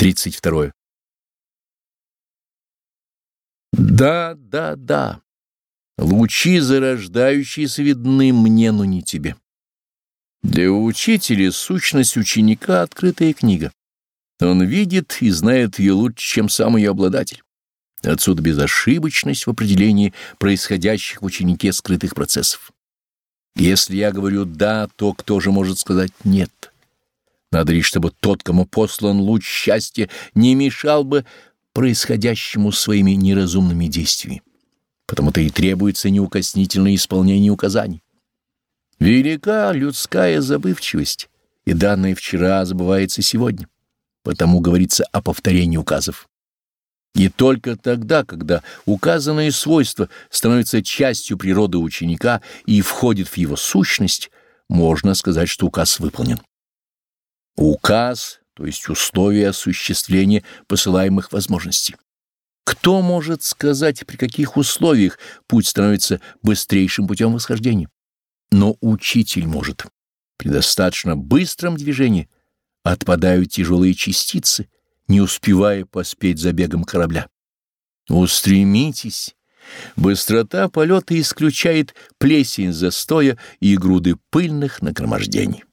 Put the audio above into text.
32. Да, да, да. Лучи зарождающиеся видны мне, но не тебе. Для учителя сущность ученика — открытая книга. Он видит и знает ее лучше, чем сам ее обладатель. Отсюда безошибочность в определении происходящих в ученике скрытых процессов. Если я говорю «да», то кто же может сказать «нет»? Надо лишь, чтобы тот, кому послан луч счастья, не мешал бы происходящему своими неразумными действиями. Потому-то и требуется неукоснительное исполнение указаний. Велика людская забывчивость, и данное вчера забывается сегодня. Потому говорится о повторении указов. И только тогда, когда указанное свойство становится частью природы ученика и входит в его сущность, можно сказать, что указ выполнен. Указ, то есть условия осуществления посылаемых возможностей. Кто может сказать, при каких условиях путь становится быстрейшим путем восхождения? Но учитель может. При достаточно быстром движении отпадают тяжелые частицы, не успевая поспеть за бегом корабля. Устремитесь. Быстрота полета исключает плесень застоя и груды пыльных нагромождений.